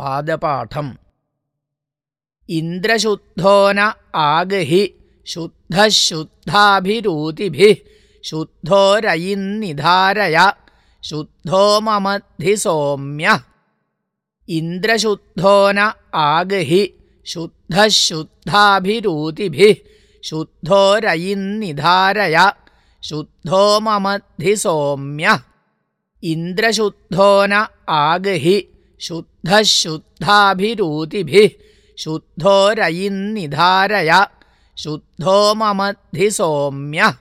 पादपाठम्। इन्द्रशुद्धो न आगहि शुद्धः शुद्धाभिरूतिभिः शुद्धो रयिन्निधारय इन्द्रशुद्धो न आगहि शुद्धः शुद्धाभिरूतिभिः शुद्धो रयिन्निधारय शुद्धो ममद्धि सोम्यः। इन्द्रशुद्धो न आगहि शुद्धः शुद्धाभिरूतिभिः शुद्धो रयिन्निधारय। शुद्धो ममद्धि सोम्यः